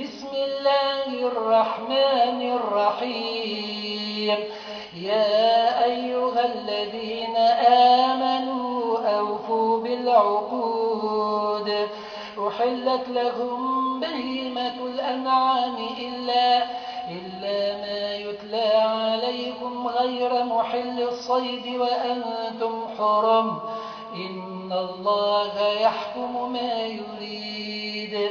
بسم الله الرحمن الرحيم. يا أيها الذين آمنوا أوفوا بالعقود. أحلت لهم بهيمة الأنعام إلا, إلا ما يتلى عليكم غير محل الصيد وأنتم حرم. إن الله يحكم ما يريد.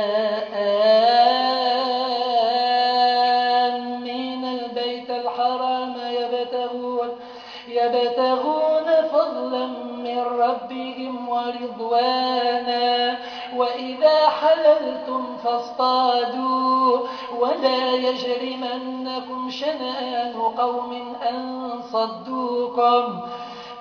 فاصطادوا ولا يجرمنكم شنآن قوم أن صدوكم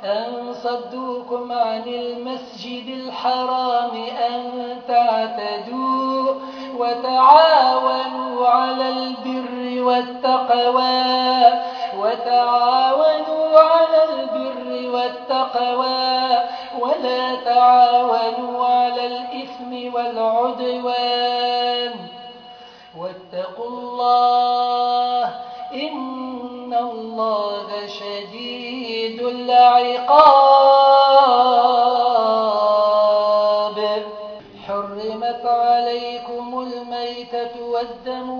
أن صدوكم عن المسجد الحرام أن تعتدوا وتعاونوا على البر والتقوى وتعاونوا على البر والتقوى ولا تعاونوا على الإثم والعدوان. واتقوا الله إن الله شديد العقاب. حرمت عليكم الميتة والدم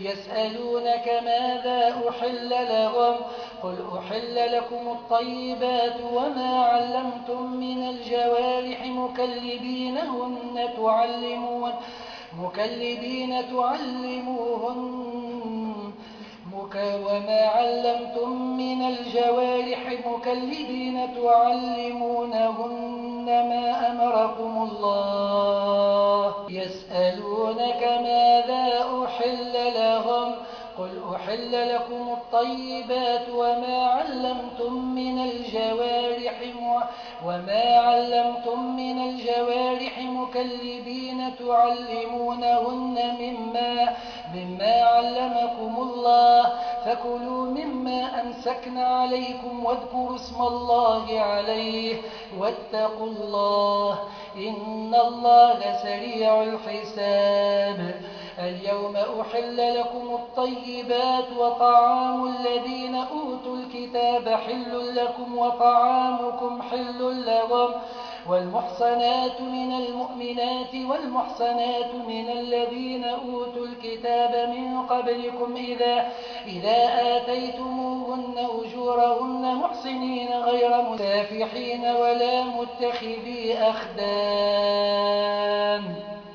يسألونك ماذا أحل لهم قل أحل لكم الطيبات وما علمتم من الجوارح مكلبينهن تعلمون مكلبين تعلموهن مك وما علمتم من الجوارح مكلبين تعلمونهن ما أمركم الله أحل لكم الطيبات وما علمتم من الجوارح وما علمتم من الجوارح مكلبين تعلمونهن مما مما علمكم الله. فكلوا مما أمسكن عليكم واذكروا اسم الله عليه واتقوا الله إن الله سريع الحساب. اليوم أحل لكم الطيبات وطعام الذين أوتوا الكتاب حل لكم وطعامكم حل لهم والمحصنات من المؤمنات والمحصنات من الذين أوتوا الكتاب من قبلكم إذا, إذا آتيتموهن أجورهن محصنين غير مسافحين ولا متخذي أخدان.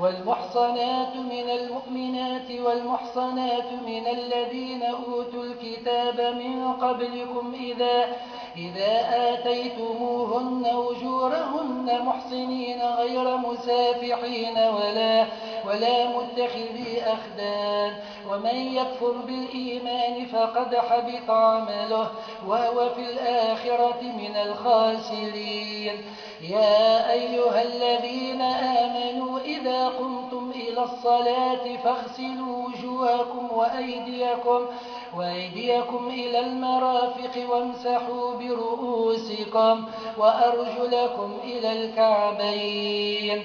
والمحصنات من المؤمنات والمحصنات من الذين أوتوا الكتاب من قبلكم إذا, إذا آتيتموهن أجورهن محصنين غير مسافحين ولا, ولا متخذي أخدان. ومن يكفر بالإيمان فقد حبط عمله وهو في الآخرة من الخاسرين. يا أيها الذين آمنوا إذا قمتم إلى الصلاة فاغسلوا وجوهكم وأيديكم وأيديكم إلى المرافق وامسحوا برؤوسكم وأرجلكم إلى الكعبين.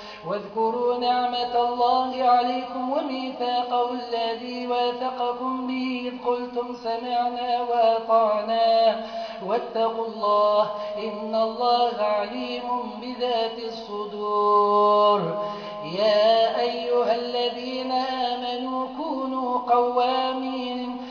واذكروا نعمة الله عليكم وميثاقه الذي واثقكم به إذ قلتم سمعنا وأطعنا واتقوا الله إن الله عليم بذات الصدور. يا أيها الذين آمنوا كونوا قوامين.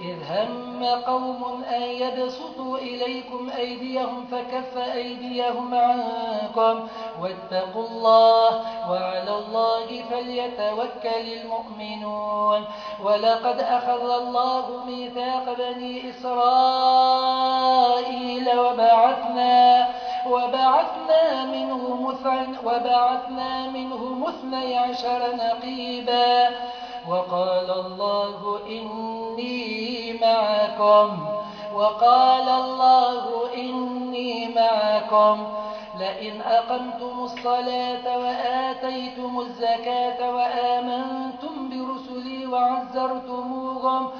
إذ هم قوم أن يبسطوا إليكم أيديهم فكف أيديهم عنكم واتقوا الله وعلى الله فليتوكل المؤمنون ولقد أخذ الله ميثاق بني إسرائيل وبعثنا وبعثنا منهم وبعثنا منهم اثني عشر نقيبا وقال الله إني معكم. وقال الله إني معكم. لئن أقمتم الصلاة وآتيتم الزكاة وآمنتم برسلي وعزرتموهم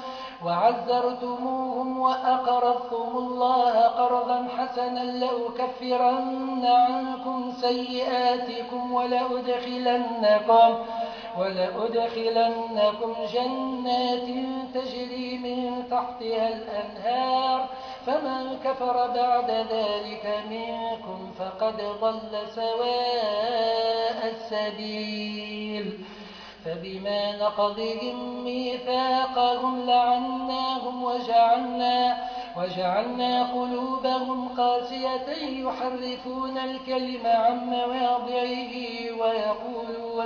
وعزرتموهم وأقرضتم الله قرضا حسنا لأكفرن عنكم سيئاتكم ولأدخلنكم. ولأدخلنكم جنات تجري من تحتها الأنهار فمن كفر بعد ذلك منكم فقد ضل سواء السبيل. فبما نقضهم ميثاقهم لعناهم وجعلنا, وجعلنا قلوبهم قاسية يحرفون الكلم عن مواضعه ويقولون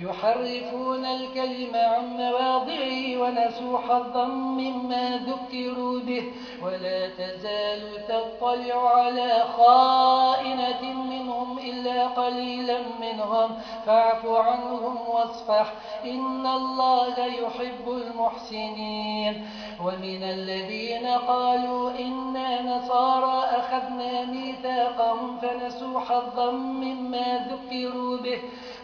يحرفون الكلم عن مواضعه ونسوا حظا مما ذكروا به. ولا تزال تطلع على خائنة منهم إلا قليلا منهم. فاعف عنهم واصفح. إن الله يحب المحسنين. ومن الذين قالوا إنا نصارى أخذنا ميثاقهم فنسوا حظا مما ذكروا به.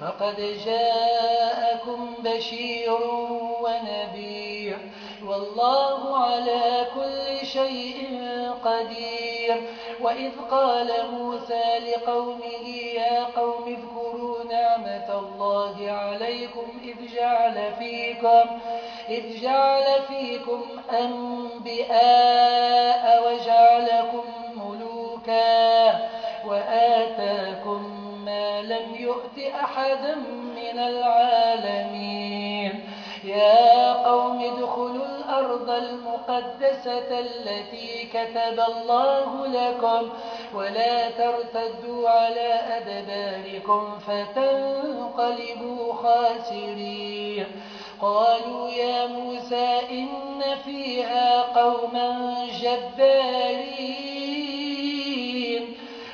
فقد جاءكم بشير ونذير والله على كل شيء قدير وإذ قال موسى لقومه يا قوم اذكروا نعمة الله عليكم إذ جعل فيكم, إذ جعل فيكم أنبئاء وجعلكم ملوكا وآتاكم ما لم يؤت أحدا من العالمين. يا قوم ادخلوا الأرض المقدسة التي كتب الله لكم ولا ترتدوا على أدباركم فتنقلبوا خاسرين. قالوا يا موسى إن فيها قوما جبارين.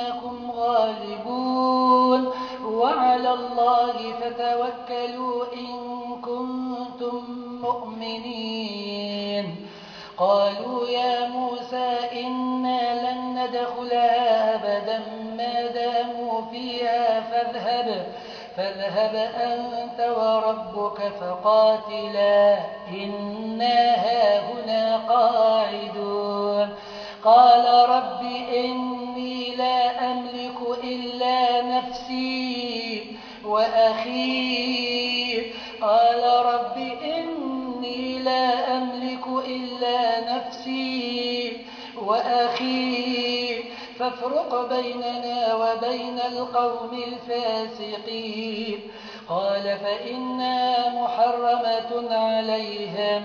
فإنكم غالبون وعلى الله فتوكلوا إن كنتم مؤمنين. قالوا يا موسى إنا لن ندخلها أبدا ما داموا فيها فاذهب فاذهب أنت وربك فقاتلا. إنا هاهنا قاعدون. قال رب إني لا أملك إلا نفسي وأخي. قال رب إني لا أملك إلا نفسي وأخي. فافرق بيننا وبين القوم الفاسقين. قال فإنا محرمة عليهم.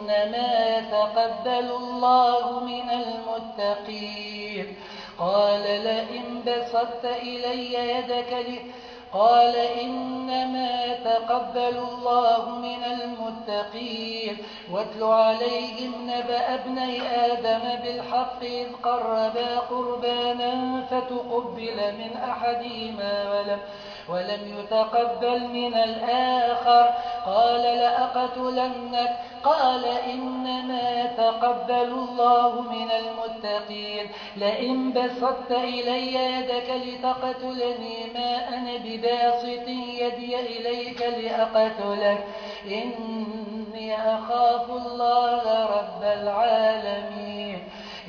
إنما يتقبل الله من المتقين. قال لئن بسطت إلي يدك لي قال إنما يتقبل الله من المتقين. واتل عليهم نبأ ابني آدم بالحق إذ قربا قربانا فتقبل من أحدهما ولم, ولم يتقبل من الآخر. قال لأقتلنك. قال إنما يتقبل الله من المتقين. لئن بسطت إلي يدك لتقتلني ما أنا بباسط يدي إليك لأقتلك. إني أخاف الله رب العالمين.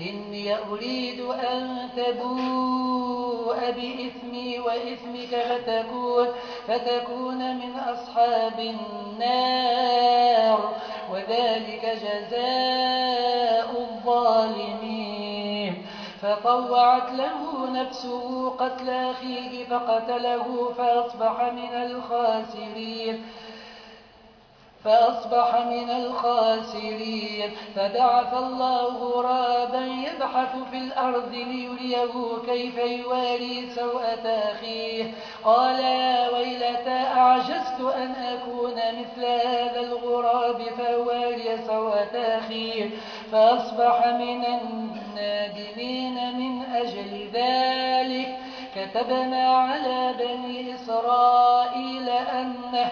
إني أريد أن تبوء بإثمي وإثمك فتكون, فتكون من أصحاب النار. وذلك جزاء الظالمين. فطوعت له نفسه قتل أخيه فقتله فأصبح من الخاسرين. فأصبح من الخاسرين. فبعث الله غرابا يبحث في الأرض ليريه كيف يواري سوءة أخيه قال يا ويلتى أعجزت أن أكون مثل هذا الغراب فأواري سوءة أخيه فأصبح من النادمين من أجل ذلك. كتبنا على بني إسرائيل أنه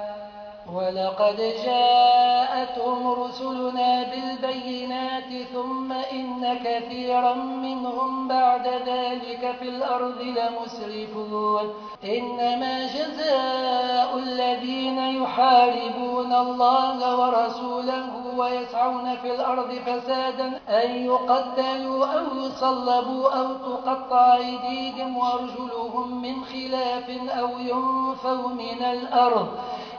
ولقد جاءتهم رسلنا بالبينات ثم إن كثيرا منهم بعد ذلك في الأرض لمسرفون. إنما جزاء الذين يحاربون الله ورسوله ويسعون في الأرض فسادا أن يقتلوا أو يصلبوا أو تقطع أيديهم وأرجلهم من خلاف أو ينفوا من الأرض.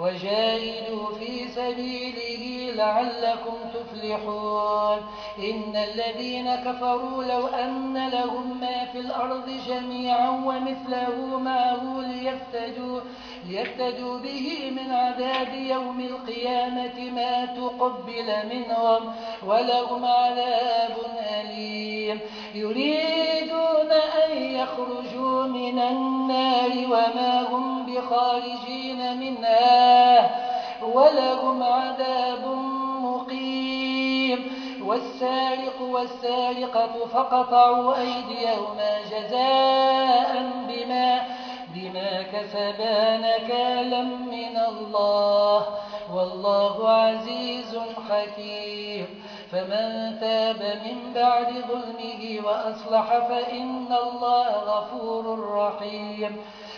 وجاهدوا في سبيله لعلكم تفلحون. إن الذين كفروا لو أن لهم ما في الأرض جميعا ومثله معه ليفتدوا, ليفتدوا به من عذاب يوم القيامة ما تقبل منهم ولهم عذاب أليم. يريدون أن يخرجوا من النار وما هم بخارجين منها ولهم عذاب مقيم والسارق والسارقة فقطعوا أيديهما جزاء بما, بما كسبا نكالا من الله والله عزيز حكيم فمن تاب من بعد ظلمه وأصلح فإن الله غفور رحيم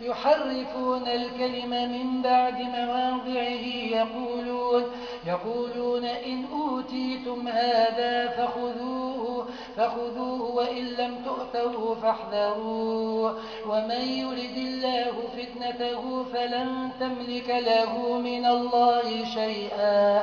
يحرفون الكلم من بعد مواضعه يقولون, يقولون إن أوتيتم هذا فخذوه, فخذوه وإن لم تؤتوه فاحذروه. ومن يرد الله فتنته فلن تملك له من الله شيئا.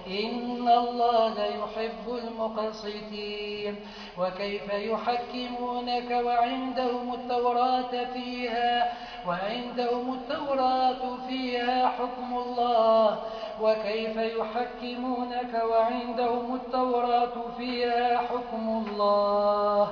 إن الله يحب المقسطين. وكيف يحكمونك وعندهم التوراة فيها؟ وعندهم التوراة فيها حكم الله. وكيف يحكمونك وعندهم التوراة فيها حكم الله؟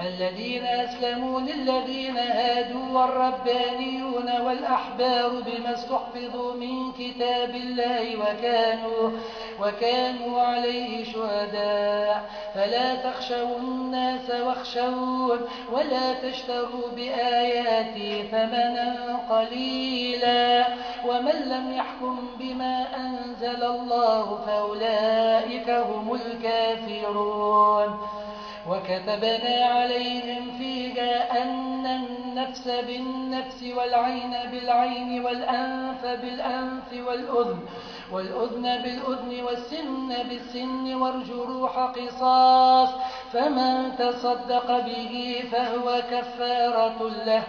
الذين أسلموا للذين هادوا والربانيون والأحبار بما استحفظوا من كتاب الله وكانوا, وكانوا عليه شهداء. فلا تخشوا الناس واخشون ولا تشتروا بآياتي ثمنا قليلا. ومن لم يحكم بما أنزل الله فأولئك هم الكافرون. وكتبنا عليهم فيها أن النفس بالنفس والعين بالعين والأنف بالأنف والأذن, والأذن بالأذن والسن بالسن والجروح قصاص فمن تصدق به فهو كفارة له.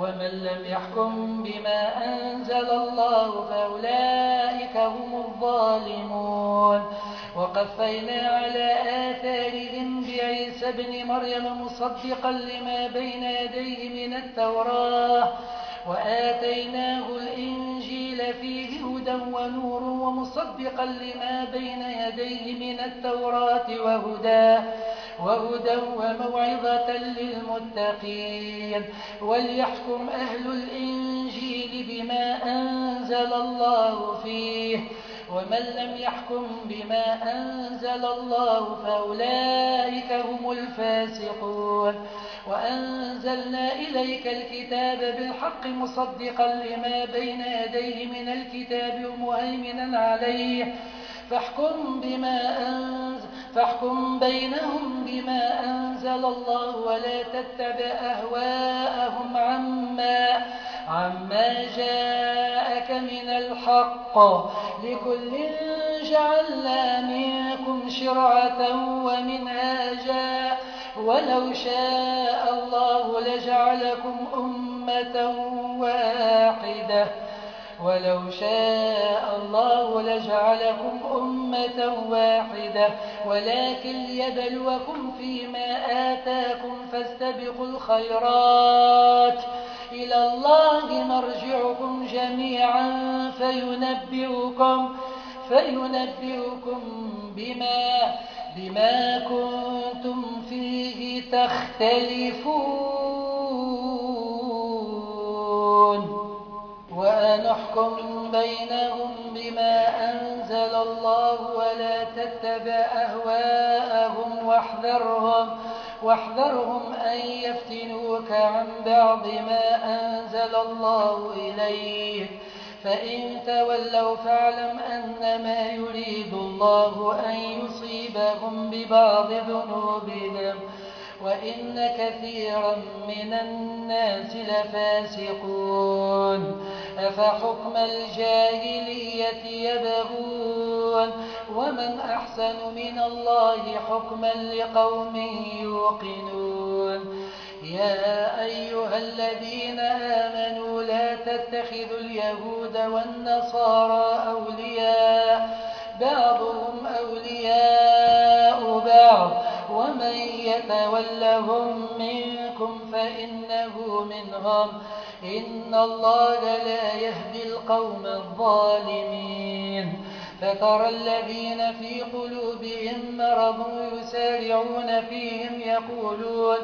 ومن لم يحكم بما أنزل الله فأولئك هم الظالمون. وقفينا على آثارهم بعيسى بن مريم مصدقا لما بين يديه من التوراة. وآتيناه الإنجيل فيه هدى ونور ومصدقا لما بين يديه من التوراة وهدى. وهدى وموعظة للمتقين وليحكم أهل الإنجيل بما أنزل الله فيه ومن لم يحكم بما أنزل الله فأولئك هم الفاسقون وأنزلنا إليك الكتاب بالحق مصدقا لما بين يديه من الكتاب ومهيمنا عليه فاحكم بما أنزل فاحكم بينهم بما أنزل الله ولا تتبع أهواءهم عما, عما جاءك من الحق لكل جعلنا منكم شرعة ومنهاجا ولو شاء الله لجعلكم أمة واحدة ولو شاء الله لجعلكم أمة واحدة. ولكن ليبلوكم فيما آتاكم فاستبقوا الخيرات. إلى الله مرجعكم جميعا. فينبئكم, فينبئكم بما, بما كنتم فيه تختلفون. ونحكم بينهم بما أنزل الله ولا تتبع أهواءهم واحذرهم, واحذرهم أن يفتنوك عن بعض ما أنزل الله إليك. فإن تولوا فاعلم أنما يريد الله أن يصيبهم ببعض ذنوبهم وإن كثيرا من الناس لفاسقون. أفحكم الجاهلية يبغون ومن أحسن من الله حكما لقوم يوقنون يا أيها الذين آمنوا لا تتخذوا اليهود والنصارى أولياء بعضهم أولياء بعض ومن يتولهم منكم فإنه منهم إن الله لا يهدي القوم الظالمين. فترى الذين في قلوبهم مرض يسارعون فيهم يقولون,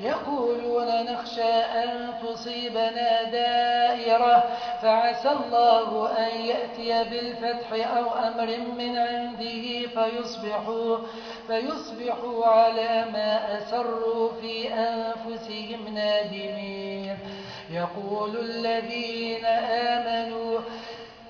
يقولون نخشى أن تصيبنا دائرة فعسى الله أن يأتي بالفتح أو أمر من عنده فيصبحوا, فيصبحوا على ما أسروا في أنفسهم نادمين. يقول الذين آمنوا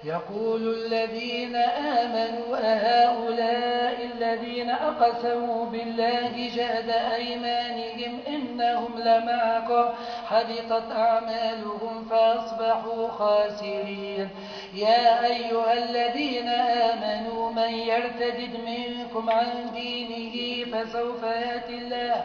يقول الذين آمنوا أهؤلاء الذين أقسموا بالله جهد أيمانهم إنهم لمعكم حبطت أعمالهم فأصبحوا خاسرين. يا أيها الذين آمنوا من يرتد منكم عن دينه فسوف يأتي الله.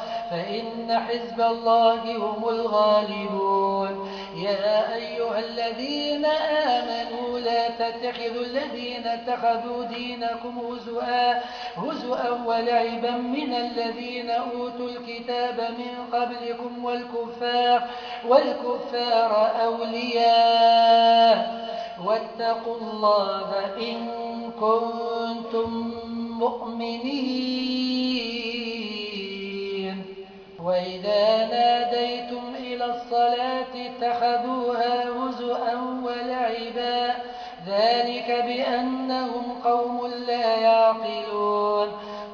فإن حزب الله هم الغالبون. يا أيها الذين آمنوا لا تتخذوا الذين اتخذوا دينكم هزؤا, هزؤا ولعبا من الذين أوتوا الكتاب من قبلكم والكفار, والكفار أولياء. واتقوا الله إن كنتم مؤمنين. وإذا ناديتم إلى الصلاة اتخذوها هزءا ولعبا ذلك بأنهم قوم لا يعقلون.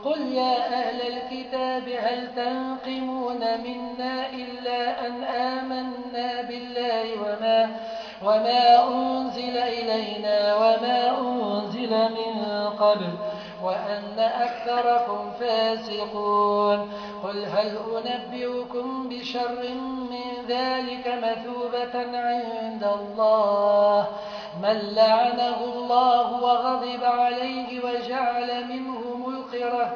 قل يا أهل الكتاب هل تنقمون منا إلا أن آمنا بالله وما, وما أنزل إلينا وما أنزل من قبل؟ وأن أكثركم فاسقون. قل هل أنبئكم بشر من ذلك مثوبة عند الله؟ من لعنه الله وغضب عليه وجعل منهم القرة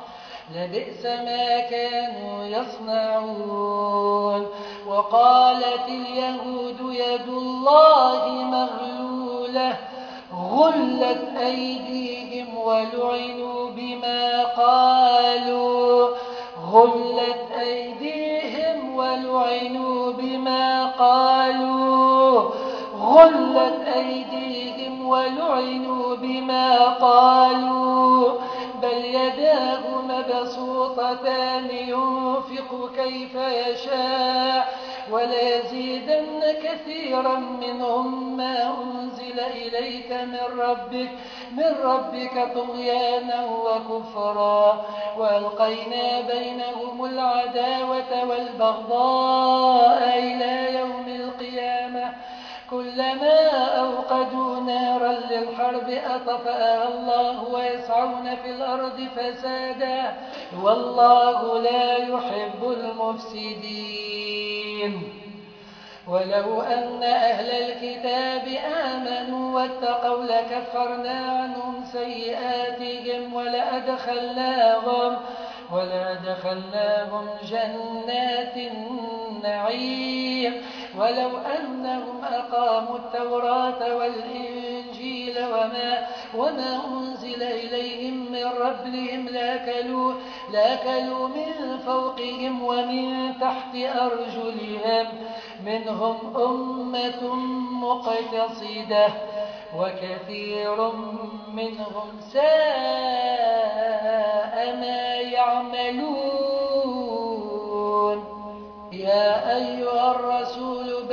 لبئس ما كانوا يصنعون. وقالت اليهود يد الله مغلولة غلت أيديهم ولعنوا بما قالوا. غلت أيديهم ولعنوا بما قالوا. غلت أيديهم ولعنوا بما قالوا. بل يداه مبسوطتان ينفق كيف يشاء وليزيدن كثيرا منهم ما أنزل إليك من ربك من ربك طغيانا وكفرا. والقينا بينهم العداوة والبغضاء إلى يوم القيامة. كلما أوقدوا نارا للحرب أطفأها الله ويسعون في الأرض فسادا. والله لا يحب المفسدين. ولو أن أهل الكتاب آمنوا واتقوا لكفرنا عنهم سيئاتهم ولأدخلناهم, ولأدخلناهم جنات النعيم. ولو أنهم أقاموا التوراة والإنجيل وما, وما أنزل إليهم من ربهم لاكلوا, لاكلوا من فوقهم ومن تحت أرجلهم منهم أمة مقتصدة وكثير منهم ساء ما يعملون يا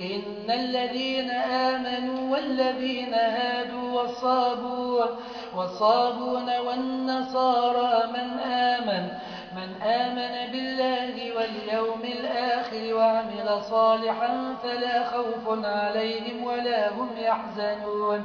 إن الذين آمنوا والذين هادوا والصابون, والصابون والنصارى من آمن من آمن بالله واليوم الآخر وعمل صالحا فلا خوف عليهم ولا هم يحزنون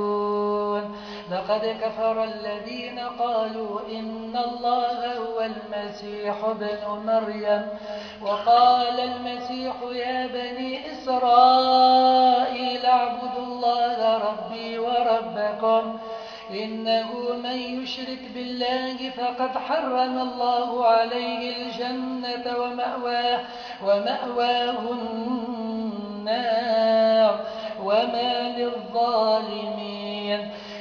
لقد كفر الذين قالوا إن الله هو المسيح ابن مريم وقال المسيح يا بني إسرائيل اعبدوا الله ربي وربكم إنه من يشرك بالله فقد حرم الله عليه الجنة ومأواه, ومأواه النار وما للظالمين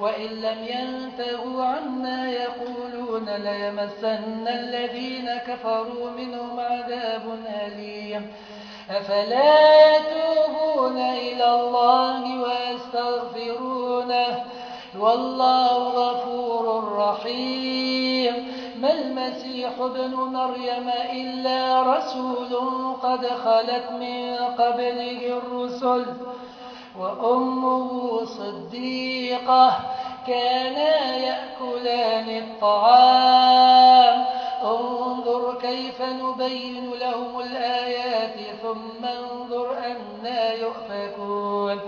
وإن لم ينتهوا عما يقولون ليمسن الذين كفروا منهم عذاب أليم. أفلا يتوبون إلى الله ويستغفرونه؟ والله غفور رحيم. ما المسيح ابن مريم إلا رسول قد خلت من قبله الرسل وأمه صديقة كانا يأكلان الطعام. انظر كيف نبين لهم الآيات ثم انظر أنا يؤفكون.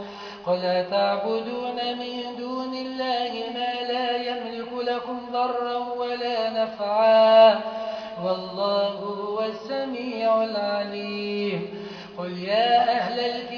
قل تعبدون من دون الله ما لا يملك لكم ضرا ولا نفعا؟ والله هو السميع العليم. قل يا أهل الكتاب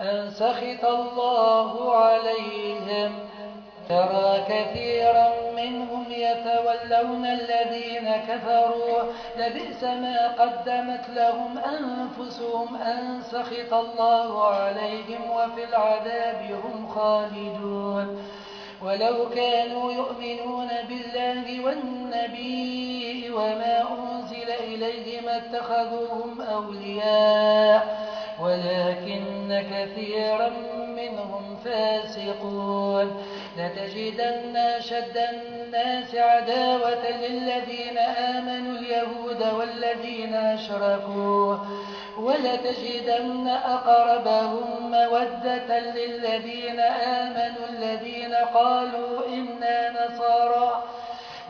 أن سخط الله عليهم. ترى كثيرا منهم يتولون الذين كفروا. لبئس ما قدمت لهم أنفسهم أن سخط الله عليهم وفي العذاب هم خالدون. ولو كانوا يؤمنون بالله والنبي وما أنزل إليه ما اتخذوهم أولياء. ولكن كثيرا منهم فاسقون. لتجدن أشد الناس عداوة للذين آمنوا اليهود والذين أشركوا. ولتجدن أقربهم مودة للذين آمنوا الذين قالوا إنا نصارى.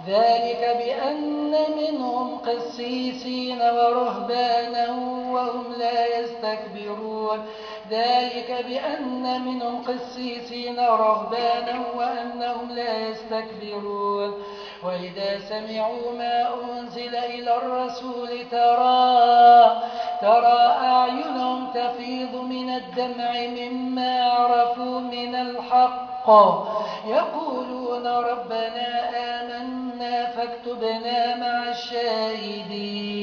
ذلك بأن منهم قسيسين ورهبانا وهم لا يستكبرون. ذلك بأن منهم قسيسين ورهبانا وأنهم لا يستكبرون. وإذا سمعوا ما أنزل إلى الرسول ترى, ترى أعينهم تفيض من الدمع مما عرفوا من الحق. يقولون ربنا آمنا فاكتبنا مع الشاهدين.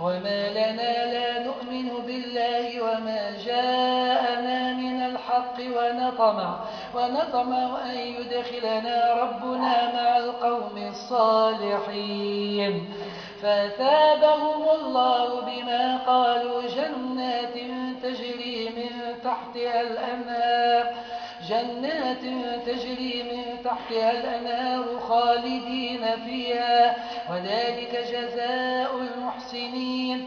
وما لنا لا نؤمن بالله وما جاءنا من الحق ونطمع, ونطمع أن يدخلنا ربنا مع القوم الصالحين. فأثابهم الله بما قالوا جنات تجري من تحتها الأنهار جنات تجري من تحتها الأنهار خالدين فيها وذلك جزاء المحسنين.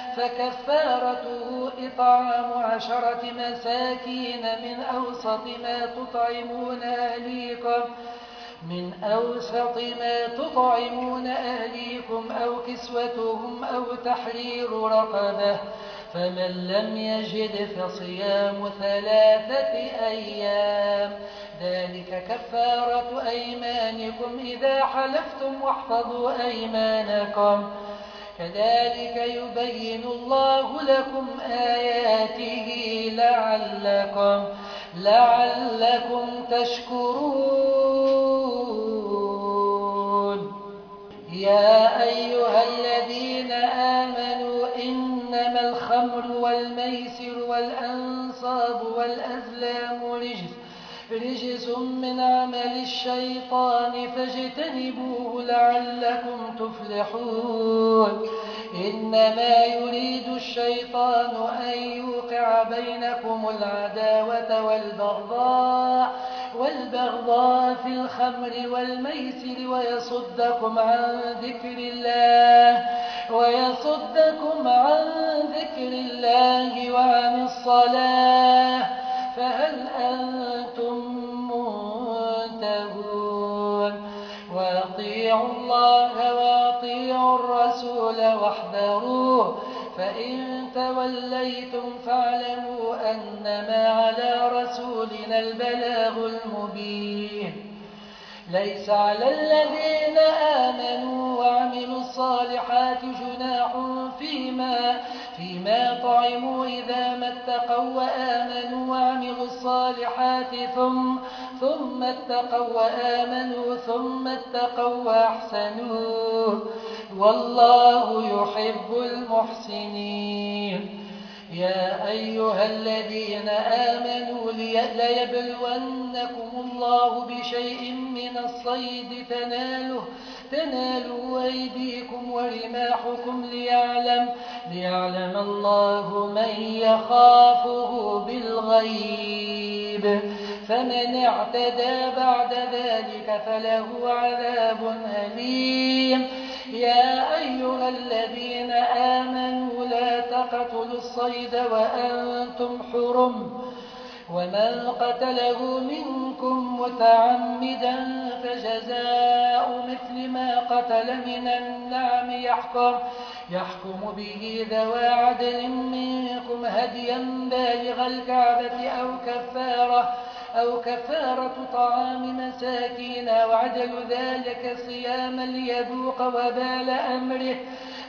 فكفارته إطعام عشرة مساكين من أوسط ما تطعمون أهليكم من أوسط ما تطعمون أهليكم أو كسوتهم أو تحرير رقبة فمن لم يجد فصيام ثلاثة أيام. ذلك كفارة أيمانكم إذا حلفتم واحفظوا أيمانكم. كذلك يبين الله لكم آياته لعلكم, لعلكم تشكرون. يا أيها الذين آمنوا إنما الخمر والميسر والأنصاب والأزلام رجس رجس من عمل الشيطان فاجتنبوه لعلكم تفلحون إنما يريد الشيطان أن يوقع بينكم العداوة والبغضاء والبغضاء في الخمر والميسر ويصدكم عن ذكر الله ويصدكم عن ذكر الله وعن الصلاة. فهل أنتم الرسول واحذروا. فإن توليتم فاعلموا أنما على رسولنا البلاغ المبين. ليس على الذين آمنوا وعملوا الصالحات جناح فيما, فيما طعموا إذا ما اتقوا وآمنوا وعملوا الصالحات ثم, ثم اتقوا وآمنوا ثم اتقوا وأحسنوا. والله يحب المحسنين. يا أيها الذين آمنوا ليبلونكم الله بشيء من الصيد تناله تنالوا أيديكم ورماحكم ليعلم, ليعلم الله من يخافه بالغيب. فمن اعتدى بعد ذلك فله عذاب أليم. يا أيها الذين آمنوا تقتلوا الصيد وأنتم حرم ومن قتله منكم متعمدا فجزاء مثل ما قتل من النعم يحكم, يحكم به ذوى عدل منكم هديا بالغ الكعبة أو كفارة أو كفارة طعام مساكين وعدل ذلك صياما ليذوق وبال أمره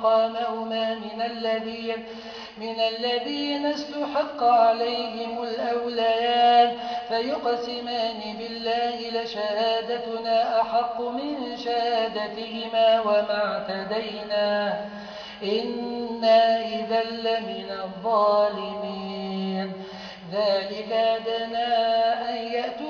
مقامهما من الذين من الذين استحق عليهم الأوليان. فيقسمان بالله لشهادتنا أحق من شهادتهما وما اعتدينا. إنا إذا لمن الظالمين. ذلك أدنى أن يأتوا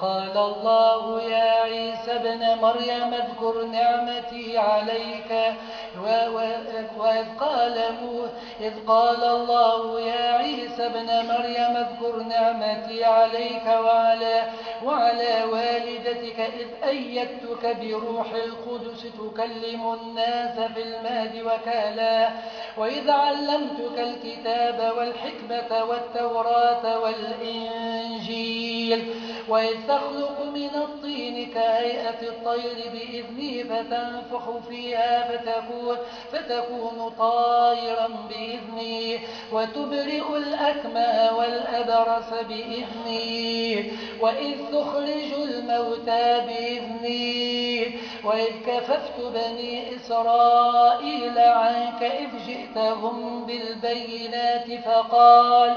قال الله يا عيسى ابن مريم اذكر نعمتي عليك. وإذ قال, إذ قال الله يا عيسى ابن مريم اذكر نعمتي عليك وعلى, وعلى والدتك إذ أيدتك بروح القدس تكلم الناس في المهد وكالا. وإذ علمتك الكتاب والحكمة والتوراة والإنجيل. وإذ تخلق من الطين كهيئة الطير بإذني فتنفخ فيها فتكون, فتكون طائرا بإذني وتبرئ الأكمى والأبرس بإذني وإذ تخرج الموتى بإذني وإذ كففت بني إسرائيل عنك إذ جئتهم بالبينات فقال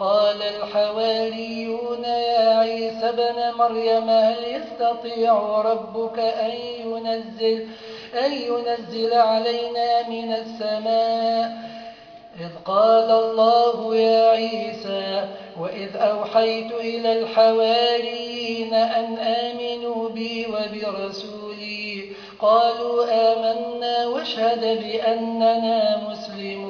قال الحواريون يا عيسى بن مريم هل يستطيع ربك أن ينزل, أن ينزل علينا من السماء؟ إذ قال الله يا عيسى وإذ أوحيت إلى الحواريين أن آمنوا بي وبرسولي قالوا آمنا واشهد بأننا مسلمون.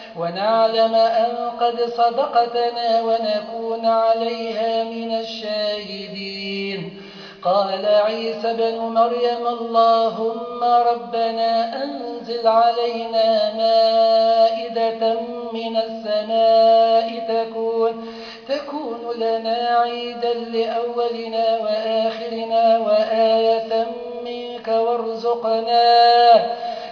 ونعلم أن قد صدقتنا ونكون عليها من الشاهدين. قال عيسى بن مريم اللهم ربنا أنزل علينا مائدة من السماء تكون, تكون لنا عيدا لأولنا وآخرنا وآية منك وارزقنا.